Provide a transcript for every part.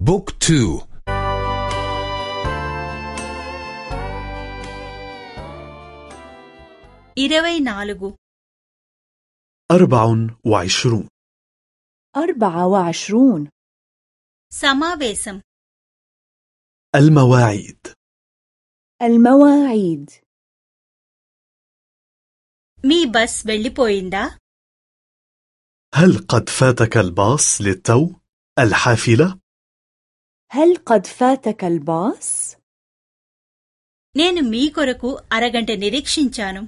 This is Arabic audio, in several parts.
book two. ఇరవై నాలుగు. أربع وعشرون. أربع وعشرون. సమావేశం المواعيد. المواعيد. మీ బస్ వెళ్ళిపోయిందా. هل قد فاتك الباص للتو؟ الحافلة؟ هل قد فاتك الباص؟ నేను మీ కొరకు అరగంట నిరీక్షించాను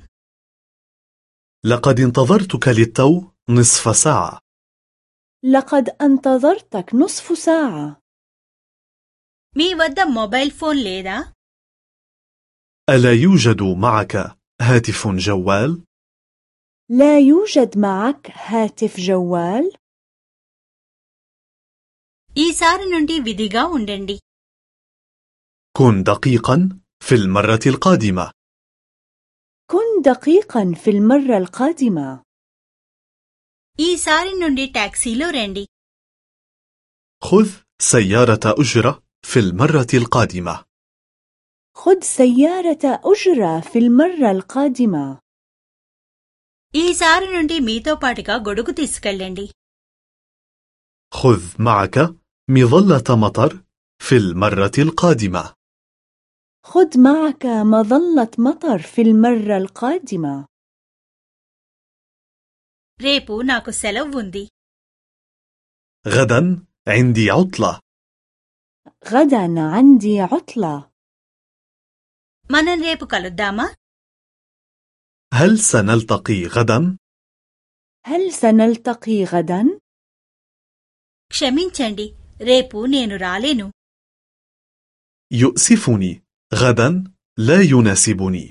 لقد انتظرتك للتو نصف ساعة لقد انتظرتك نصف ساعة మీ వద్ద మొబైల్ ఫోన్ లేదా ألا يوجد معك هاتف جوال؟ لا يوجد معك هاتف جوال؟ ఈసారి నుండి విధిగా ఉండండి كن دقيقا في المرة القادمة كن دقيقا في المرة القادمة ఈసారి నుండి టాక్సీలో రండి خذ سيارة أجرة في المرة القادمة خذ سيارة أجرة في المرة القادمة ఈసారి నుండి మీతో పాటుగా గొడుగు తీసుకెళ్ళండి خذ معك مظلة مطر في المرة القادمة خذ معك مظلة مطر في المرة القادمة రేపు నాకు సెలవు ఉంది غدا عندي عطلة غدا عندي عطلة మనం రేపు కలుద్దామా هل سنلتقي غدا؟ هل سنلتقي غدا؟ క్షమించండి రేపు నేను రాలేను يؤسفني غدا لا يناسبني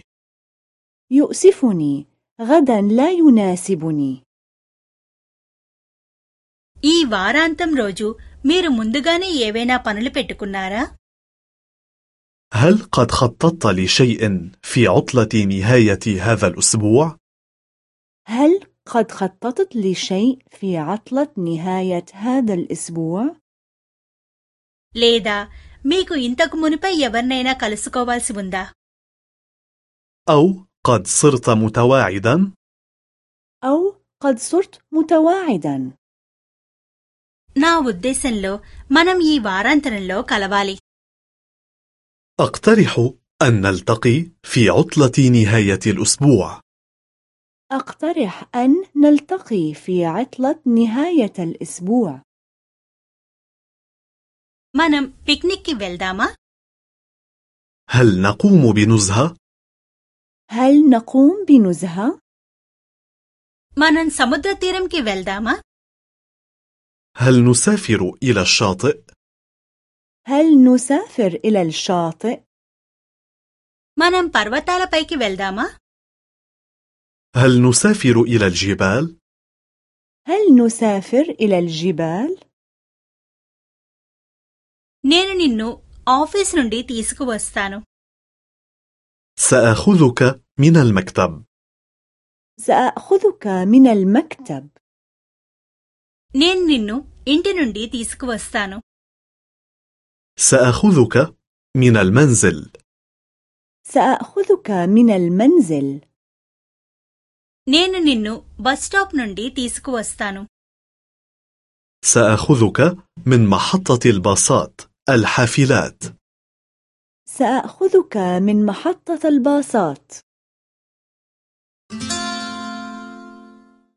يؤسفني غدا لا يناسبني ఈ వారాంతం రోజు మీరు ముందుగానే ఏవైనా పనులు పెట్టుకున్నారా هل قد خططت لشيء في عطلة نهاية هذا الأسبوع؟ هل قد خططت لشيء في عطلة نهاية هذا الأسبوع؟ లేదా మీకు ఇంతకు మునిపై ఎవరినైనా కలుసుకోవాల్సి ఉందా أو قد صرت متواعدا؟ أو قد صرت متواعدا నా ఉద్దేశంలో మనం ఈ వారాంతరంలో కలవాలి أقترح أن نلتقي في عطلة نهاية الأسبوع أقترح أن نلتقي في عطلة نهاية الأسبوع మనం పిక్నిక్కి వెళ్దామా هل نقوم بنزهة؟ هل نقوم بنزهة؟ మనం సముద్ర తీరంకి వెళ్దామా هل نسافر إلى الشاطئ؟ هل نسافر إلى الشاطئ؟ మనం పర్వతాలపైకి వెళ్దామా هل نسافر إلى الجبال؟ هل نسافر إلى الجبال؟ నేను నిన్ను ఆఫీస్ నుండి తీసుకువస్తాను سآخذك من المكتب سأخذك من المكتب నేను నిన్ను ఇంటి నుండి తీసుకువస్తాను سآخذك من المنزل سأخذك من المنزل నేను నిన్ను బస్ స్టాప్ నుండి తీసుకువస్తాను سآخذك من محطة الباصات الحافلات. سأخذك من محطة الباصات.